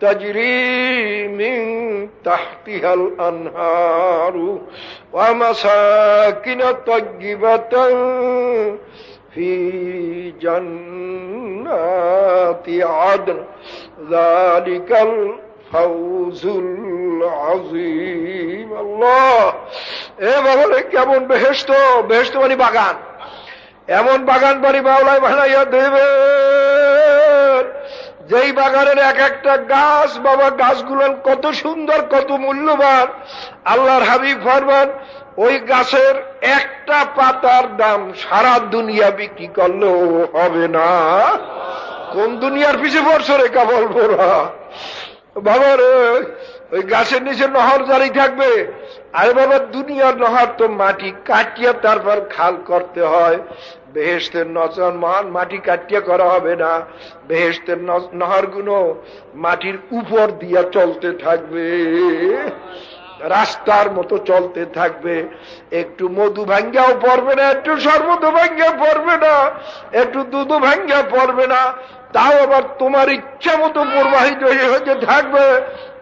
تجري من تحتها الأنهار ومساكن طيبة في جنات عدن ذلك الفوز العظيم الله এ বাবা কেমন বেহেস্ত বেহেস্ত মানে বাগান এমন বাগান বাড়ি বাউলায় বানাইয়া দেবে যেই বাগানের এক একটা গাছ, বাবা, গাছগুলো কত সুন্দর, কত মূল্যবান। আল্লাহর হাবিব ফরমান, ওই গাছের একটা পাতার দাম সারা দুনিয়া বিক্রি করলে হবে না। কোন দুনিয়ার পিছিয়ে পড়ছো রে কাবল বোরা বাবা রে ওই গাছের নিচে নহর জারি থাকবে। আরে বাবা, দুনিয়ার নহর তো মাটি কাটিয়া তারপর খাল করতে হয়। বেহেস্তের নচন মান মাটি কাটিয়া করা হবে না। বেহেস্তের নহরগুলো মাটির উপর দিয়া চলতে থাকবে। রাস্তার মতো চলতে থাকবে। একটু মধু ভাঙ্গাও পড়বে না, একটু শরবত ভাঙ্গা পড়বে না, একটু দুধ ভাঙ্গা পড়বে না। তাও আবার তোমার ইচ্ছা মতো প্রবাহিত হয়ে থাকবে।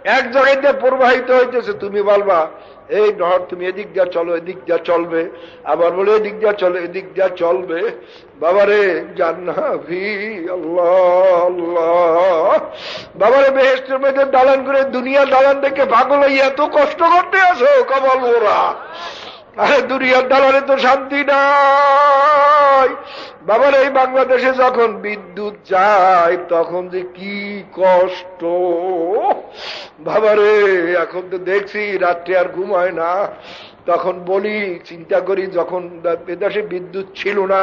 এক জায়গায় প্রবাহিত হইতেছে, তুমি বলবা, এই নহর তুমি এদিক দিয়া চলো, এদিক দিয়া চলবে। আবার বলে, এদিক দিয়া চলো, এদিক দিয়া চলবে। বাবারে জাহ্নাভি আল্লাহ বাবারে বেহেস্টের মধ্যে দালান করে দুনিয়া দালান থেকে ভাগল এত কষ্ট করতে আসো কবল ওরা আরে দুনিয়ার দালানে তো শান্তি নাই। বাবার, এই বাংলাদেশে যখন বিদ্যুৎ যায়, তখন যে কি কষ্ট। বাবারে, এখন তো দেখছি রাত্রে আর ঘুমায় না। তখন বলি, চিন্তা করি, যখন দেশে বিদ্যুৎ ছিল না,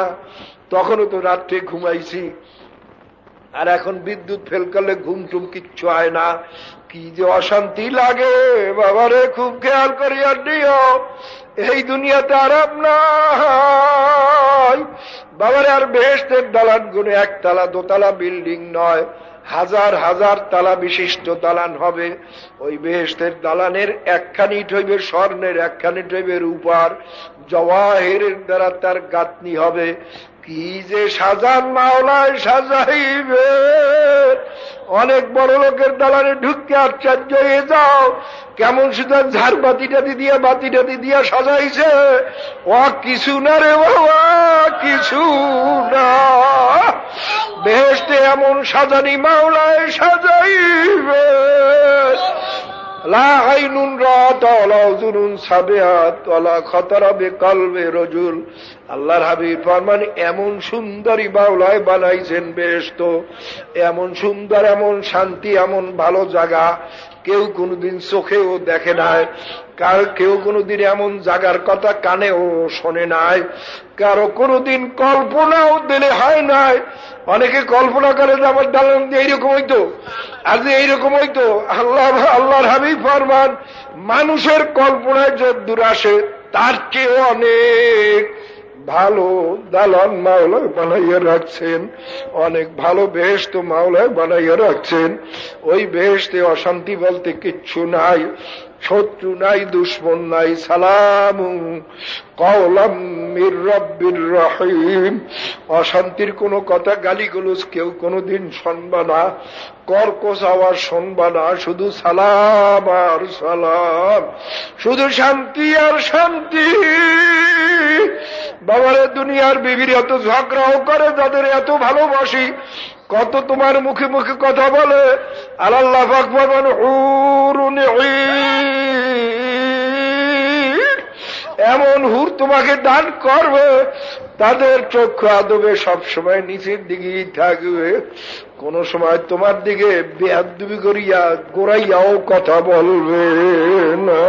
তখনও তো রাত্রে ঘুমাইছি। আর এখন বিদ্যুৎ ফেল করলে ঘুম টুম কিচ্ছু হয় না। কি যে অশান্তি লাগে, বাবারে, খুব খেয়াল করিয়া দিও এই দুনিয়াতে আরাম নাই। বাবারে, আর বেহেস্তের দালান গুনে একতলা দোতলা বিল্ডিং নয়, হাজার হাজার তালা বিশিষ্ট দালান হবে। ওই বেহেস্তের দালানের একখানি ঠইবে স্বর্ণের, একখানি ঠইবে রূপার। জওয়াহের দ্বারা তার গাতনি হবে। কি যে সাজান মাওলায় সাজাইবে? অনেক বড় লোকের দালানে ঢুকতে আশ্চর্য হয়ে যাও। কেমন শুধু ঝাড় বাতিটাতি দিয়া বাতিটাতি দিয়া সাজাইছে। ও, কিছু না রে বাবা, কিছু না। বেহেস্তে এমন সাজানি মাওলায় সাজাইবে। আল্লাহর হাবিব ফরমান, এমন সুন্দরী বাউলায় বানাইছেন বেশ তো। এমন সুন্দর, এমন শান্তি, এমন ভালো জায়গা। কেউ কোনোদিন চোখেও দেখে নাই। কার কেউ কোনোদিন এমন জাগার কথা কানেও শোনে নাই। কারও কোনোদিন কল্পনাও দিলে হয় নাই। অনেকে কল্পনা করে যে আমার দালান এইরকম হইতো। যে এইরকম হইতো, আল্লাহ, আল্লাহর হাবি ফরমান, মানুষের কল্পনায় যে দূর আসে, তার চেয়ে অনেক ভালো দালান মাওলায় বানাইয়া রাখছেন। অনেক ভালো বেশ তো মাওলায় বানাইয়া রাখছেন। ওই বেহেস্তে অশান্তি বলতে কিচ্ছু নাই, শত্রু নাই, দুশ্মন নাই, সালাম। কওলাম মির রব্বির রহিম। অশান্তির কোন কথা গালিগুলোজ কেউ কোনোদিন শুনবা না। কর্কশ আওয়াজ শুনবা না। শুধু সালাম আর সালাম। শুধু শান্তি আর শান্তি। বাবারে, দুনিয়ার বিবির এত ঝগড়াও করে, যাদের এত ভালোবাসি, কত তোমার মুখে মুখে কথা বলে, আল্লাহ ভগবান এমন হুর তোমাকে দান করবে, তাদের চক্ষু আদবে সবসময় নিচের দিকেই থাকবে। কোন সময় তোমার দিকে বেয়াদুবি করিয়া গোড়াইয়াও কথা বলবে না।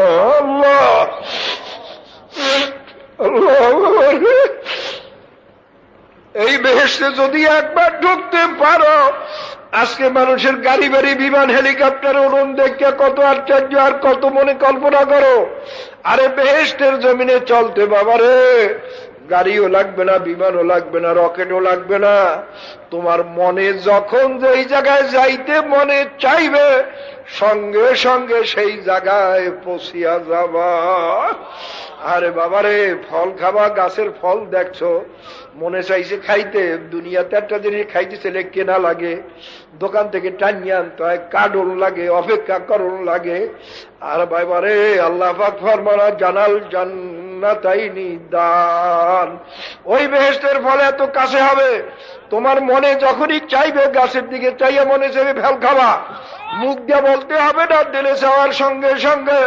এই বেহেসে যদি একবার ঢুকতে পারো আজকে মানুষের গাড়ি বাড়ি, বিমান, হেলিকপ্টার, উড়ন দেখতে কত আশ্চর্য আর কত মনে কল্পনা করো। আরে বেহেস্টের জমিনে চলতে বাবারে গাড়িও লাগবে না, বিমানও লাগবে না, রকেটও লাগবে না। তোমার মনে যখন যেই জায়গায় যাইতে মনে চাইবে, সঙ্গে সঙ্গে সেই জায়গায় পশিয়া যাবা। আরে বাবারে, ফল খাবা, গাছের ফল দেখছ। মনে চাইছে খাইতে, দুনিয়াতে একটা জিনিস খাইতে ছেলে কেনা লাগে। দোকান থেকে টানিয়ে আনতে হয় কাডন লাগে, অপেক্ষা করণ লাগে। আর বাবারে, আল্লাহ ফরমানা, জানাল জান্নাতাইনি দান ওই বেহেস্তের ফলে এত কাছে হবে। তোমার মনে যখনই চাইবে, গাছের দিকে চাইয়া মনে চাইবে ফেল খাবা। মুখ দিয়ে বলতে হবে না, দিলে যাওয়ার সঙ্গে সঙ্গে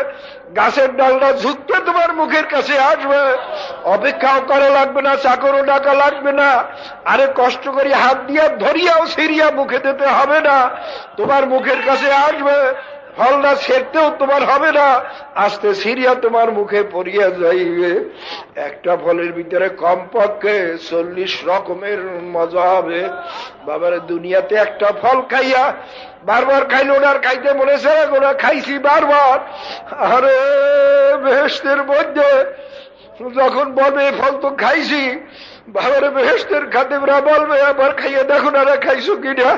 গাছের ডালটা ঝুঁকতে তোমার মুখের কাছে আসবে। অপেক্ষাও করা লাগবে না, চাকরও ডাকা লাগবে না। আরে কষ্ট করি হাত দিয়ে ধরিয়াও সিরিয়া মুখে দিতে হবে না। তোমার মুখের কাছে আসবে। ফলটা সেরতেও তোমার হবে না। আস্তে সিরিয়া তোমার মুখে পড়িয়া যাইবে। একটা ফলের ভিতরে কমপক্ষে চল্লিশ রকমের মজা হবে। বাবার, দুনিয়াতে একটা ফল খাইয়া বারবার খাইল ওনার খাইতে চায় ওরা খাইছি বারবার। আরে বেহস্তের মধ্যে যখন বলবে ফল তো খাইছি, বাবার বেহেস্তের খাদেমরা বলবে, আবার খাইয়ে দেখো না খাইছো কিনা?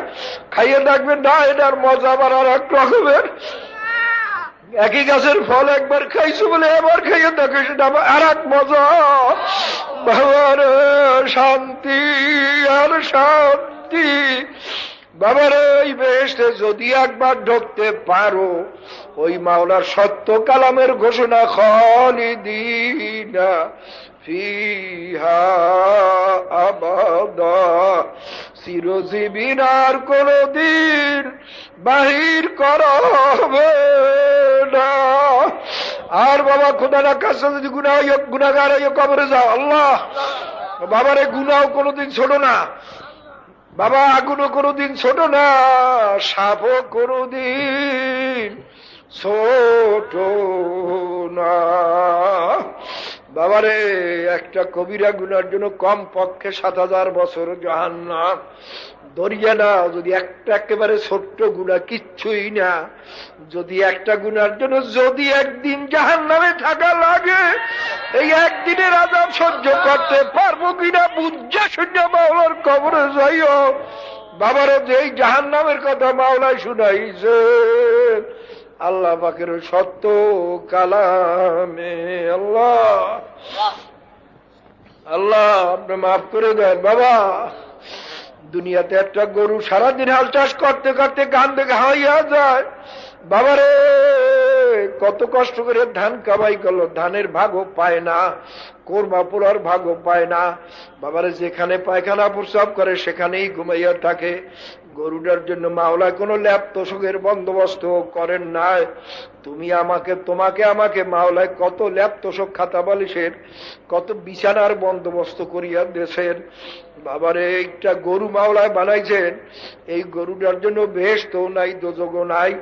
খাইয়ে দেখবে, না, এটার মজা আবার আর এক রকমের। একই গাছের ফল একবার খাইছো বলে আবার খাইয়ে দেখো, সেটা আর এক মজা। বাবার শান্তি, আর শান্তি। বাবার ওই বেহেস্তে যদি একবার ঢুকতে পারো ওই মাওলার সত্য কালামের ঘোষণা দিনা ফিহা আর কোনদিন বাহির করা হবে না। আর বাবা, খোদার কাছে যদি গুণা গুণাগার কবরে যাও, আল্লাহ। বাবার গুণাও কোনোদিন ছোট না। বাবা, আগুনও কোনোদিন ছোট না, সাপও কোনোদিন ছোট না। বাবারে, একটা কবিরা গুনার জন্য কম পক্ষে সাত হাজার বছর জাহান্না দরিয়া না যদি একটা একেবারে ছোট্ট গুণা কিচ্ছুই না, যদি একটা গুনার জন্য যদি একদিন জাহান নামে থাকা লাগে, এই একদিনের আজাব সহ্য করতে পারব কিনা বুঝা শূন্য মাওলার কবরে যাইও। বাবারে, যেই জাহান নামের কথা মাওলায় শুনাইছে আল্লাহ পাকের সত্য কালামে আল্লাহ। আল্লাহ, আপনি মাফ করে দেন, বাবা। দুনিয়াতে একটা গরু সারাদিন হাল চাষ করতে করতে গান দেখে হাইয়া যায়। বাবারে, কত কষ্ট করে ধান কামাই করল, ধানের ভাগও পায় না। কোরমা ভাগও পায় না। বাবারে যেখানে পায়খানা প্রসাব করে, সেখানেই ঘুমাইয়া থাকে। গরুটার জন্য মাওলায় কোনো ল্যাপ তোষকের বন্দোবস্ত করেন নাই। তুমি আমাকে, তোমাকে আমাকে মাওলায় কত ল্যাপ তোষক, খাতা বালিশের, কত বিছানার বন্দোবস্ত করিয়া দেশের বাবারে, একটা গরু মাওলায় বানাইছেন। এই গরুটার জন্য বেশ তো নাই দোজগো নাই।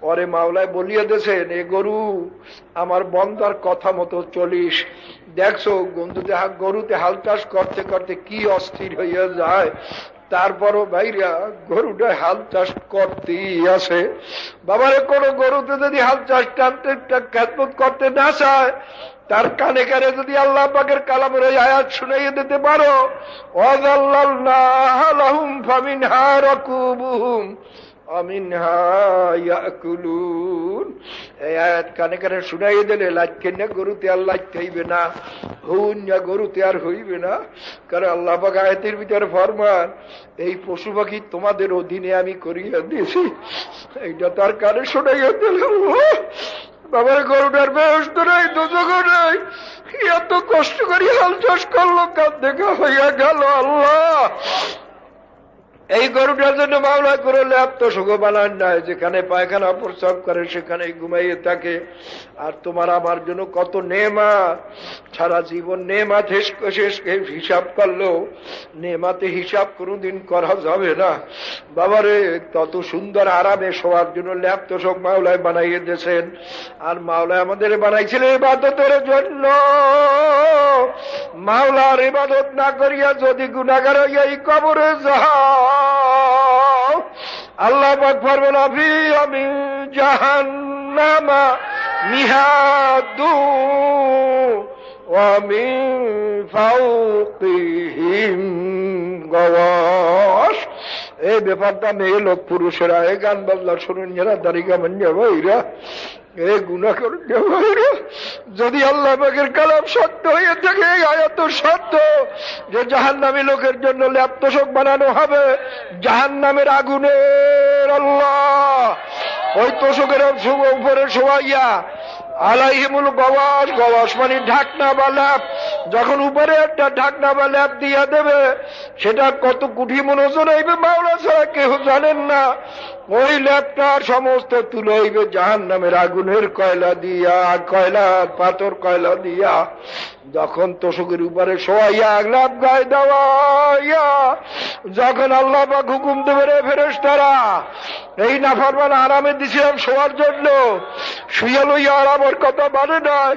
পরে মাওলায় বলিয়া দেছেন এ গরু, আমার বন্দার কথা মতো চলিস। দেখছ গন্ধুতে গরুতে হাল চাষ করতে করতে কি অস্থির হইয়া যায়, তারপরও ভাইরা গরুটা হাল চাষ করতেই আসে। বাবারে, কোন গরুতে যদি হাল চাষ টানতে খেদমত করতে না চায়, তার কানে কানে যদি আল্লাহ পাকের কালামের আয়াত শুনাইয়ে দিতে পারো অজাল্লাহ দিলে না এই পশু পাখি তোমাদের অধীনে আমি করিয়া দিয়েছি এইটা তার কানে শুনাইয়া দিলাম বাবার গরুটার ব্যস্ত নাই দুযোগ নাই। এত কষ্ট করি হাল চাষ করল কান দেখা হইয়া গেল আল্লাহ। এই গরুটার জন্য মামলা করলে আত্মসুখ বানান নাই, যেখানে পায়খানা প্রস্রাব করে সেখানে ঘুমাইয়ে থাকে। আর তোমার আমার জন্য কত নেমা সারা জীবন নেমা শেষ হিসাব করল নেমাতে হিসাব কোনোদিন করা যাবে না। বাবারে, তত সুন্দর আরামে শোয়ার জন্য ল্যাপ তোষক মাওলায় বানাইয়ে দিয়েছেন। আর মাওলায় আমাদের বানাইছিলেন ইবাদতের জন্য। মাওলার ইবাদত না করিয়া যদি গুণাগার এই কবরে যাও আল্লাহ পাক পারবেন আফি আমি জাহান্নামা মিহাদু ومن فوقهم غواش এই ব্যাপারটা মেয়ে লোক পুরুষেরা এই গান বাজলা শুনুন যারা দাঁড়িয়ে মান্য ভাইরা এ গুণা করুন যদি আল্লাহ বাগের কালাম সত্য হয়ে থাকে আয়াত সত্য যে জাহান নামী লোকের জন্য ল্যাপ্তশোক বানানো হবে। জাহান নামের আগুনের আল্লাহ। ওই তোষকের উপরে শোয়াইয়া আলাইহিমুল গবাস গবাস মানে ঢাকনা বা ল্যাপ। যখন উপরে একটা ঢাকনা বা ল্যাপ দিয়া দেবে, সেটা কত কুঠি মনোজন হইবে মাওলা ছাড়া কেউ জানেন না। ওই ল্যাপটার সমস্ত তুলে হইবে জাহান নামের আগুনের কয়লা দিয়া, কয়লা, পাথর কয়লা দিয়া। যখন তোষকের উপরে শোয়াইয়া ল্যাপ গায়ে দেওয়াইয়া, যখন আল্লাহ বা হুকুম দেবে রে ফেরেস তারা এই নাফারমান আরামে দিছিলাম শোয়ার জন্য। শুয়ে লইয়া আরামের কথা মানে নয়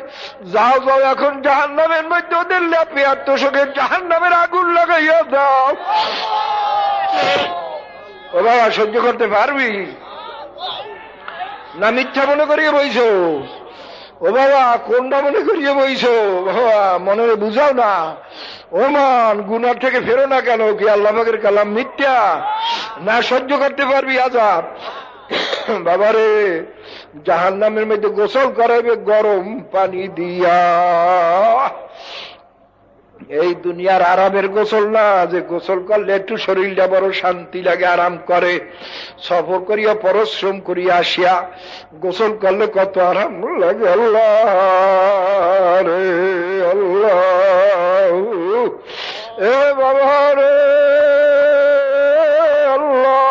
যাও যাও, এখন জাহান নামের মধ্যে ওদের ল্যাপে আর তোষকের জাহান নামের আগুন লাগাইয়া দাও। ও বাবা সহ্য করতে পারবি? না মিথ্যা মনে করিয়ে বইছ? ও বাবা, কোনটা মনে করিয়ে বইছ? বাবা, মনে বুঝাও না। ও মান, গুনার থেকে ফেরো না কেন? কি আল্লাহের কালাম মিথ্যা? না সহ্য করতে পারবি আজাব? বাবারে জাহান নামের মধ্যে গোসল করাইবে গরম পানি দিয়া। এই দুনিয়ার আরামের গোসল না, যে গোসল করলে একটু শরীরটা বড় শান্তি লাগে, আরাম করে। সফর করিয়া, পরিশ্রম করিয়া আসিয়া, গোসল করলে কত আরাম লাগে, আল্লাহ রে, আল্লাহ। এ বাবা রে, আল্লাহ।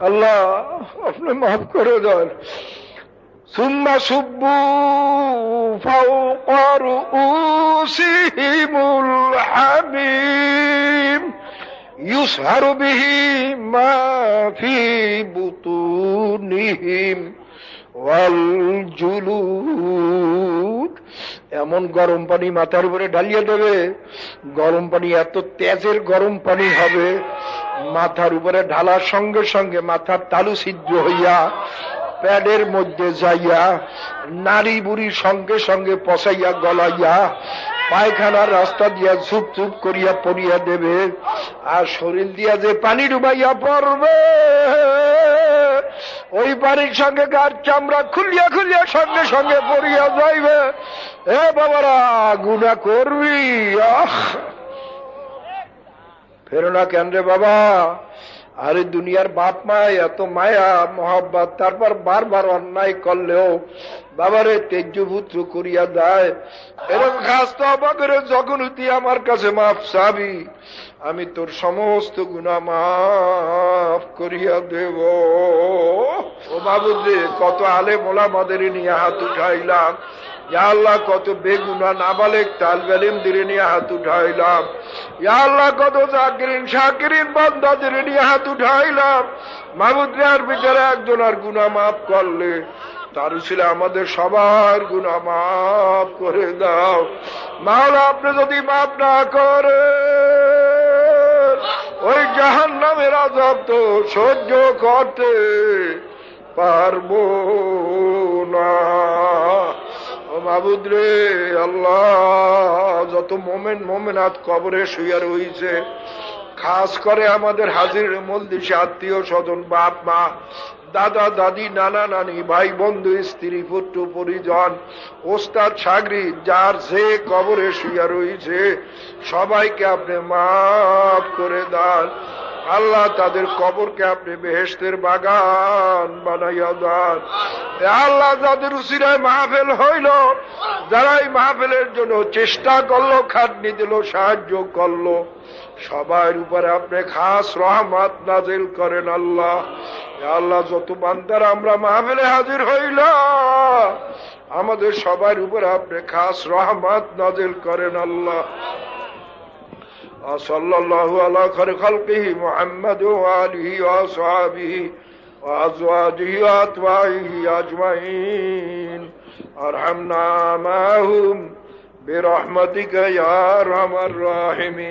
আল্লাহ, আপনি মাফ করে দেন। ثم صبوا فوق رؤوسهم الحميم يسهر به ما في بطونهم والجلود এমন গরম পানি মাথার উপরে ঢালিয়ে দেবে গরম পানি এত তেজের গরম পানি হবে মাথার উপরে ঢালার সঙ্গে সঙ্গে মাথার তালু ছিদ্র হইয়া প্যাডের মধ্যে যাইয়া, নারী বুড়ির সঙ্গে সঙ্গে পচাইয়া, গলাইয়া, পায়খানার রাস্তা দিয়া ঝুপ ঝুপ করিয়া পড়িয়া দেবে আর শরীর দিয়া যে পানি ডুবাইয়া পড়বে, ওই পানির সঙ্গে গার চামড়া খুলিয়া খুলিয়া সঙ্গে সঙ্গে পড়িয়া যাইবে। এ বাবারা, গুণা করবি, আহ! ফেরো না কেন রে বাবা? আরে দুনিয়ার বাপ মায় এত মায়া, মহাব্বাত, তারপর বারবার অন্যায় করলেও বাবারে তেজ্যপুত্র করিয়া দেয়। এরকম খাস তো অবাকের যখন তুই আমার কাছে মাফ চাবি। আমি তোর সমস্ত গুণা মাফ করিয়া দেব। ও বাবু কত আলে মোলা মাদের নিয়ে হাত উঠাইলাম। আল্লাহ, কত বেগুনা নাবালেক, তাল বেলিম দিরে নিয়ে হাত উঠাইলাম। আল্লাহ, কত চাকরিন সাকিরিন দিরে নিয়ে হাত উঠাইলাম। মাহমুদ্রার ভিতরে একজন আর গুনা মাফ করলে, তার ছিল আমাদের সবার গুণা মাফ করে দাও। মাওলা, আপনি যদি মাফ না করে ওই জাহান নামের আজাব তো সহ্য করতে পারব না। মাবুদ রে, আল্লাহ, যত মোমেন মোমেনাথ কবরে শুয়ে রয়েছে খাস করে আমাদের হাজির মলদিসে আত্মীয় স্বজন, বাপ, মা, দাদা, দাদি, নানা, নানি, ভাই, বন্ধু, স্ত্রী, পুত্র, পরিজন, ওস্তাদ সাগরি যার যে কবরে শুয়ে রয়েছে সবাইকে আপনি মাফ করে দেন। আল্লাহ তাদের কবরকে আপনি বেহেস্তের বাগান বানাইয়া দেন। আল্লাহ যাদের উচিরায় মাহফেল হইল, যারা এই মাহফেলের জন্য চেষ্টা করল, খাটনি দিল, সাহায্য করল, সবার উপরে আপনি খাস রহমাত নাজিল করেন আল্লাহ। আল্লাহ যত বান্দার আমরা মাহফেলে হাজির হইল আমাদের সবার উপরে আপনি খাস রহমাত নাজিল করেন আল্লাহ। وصلى الله على خير خلقه محمد وآله وأصحابه وأزواجه وأتباعه أجمعين. أرحمنا معهم برحمتك يا أرحم الراحمين.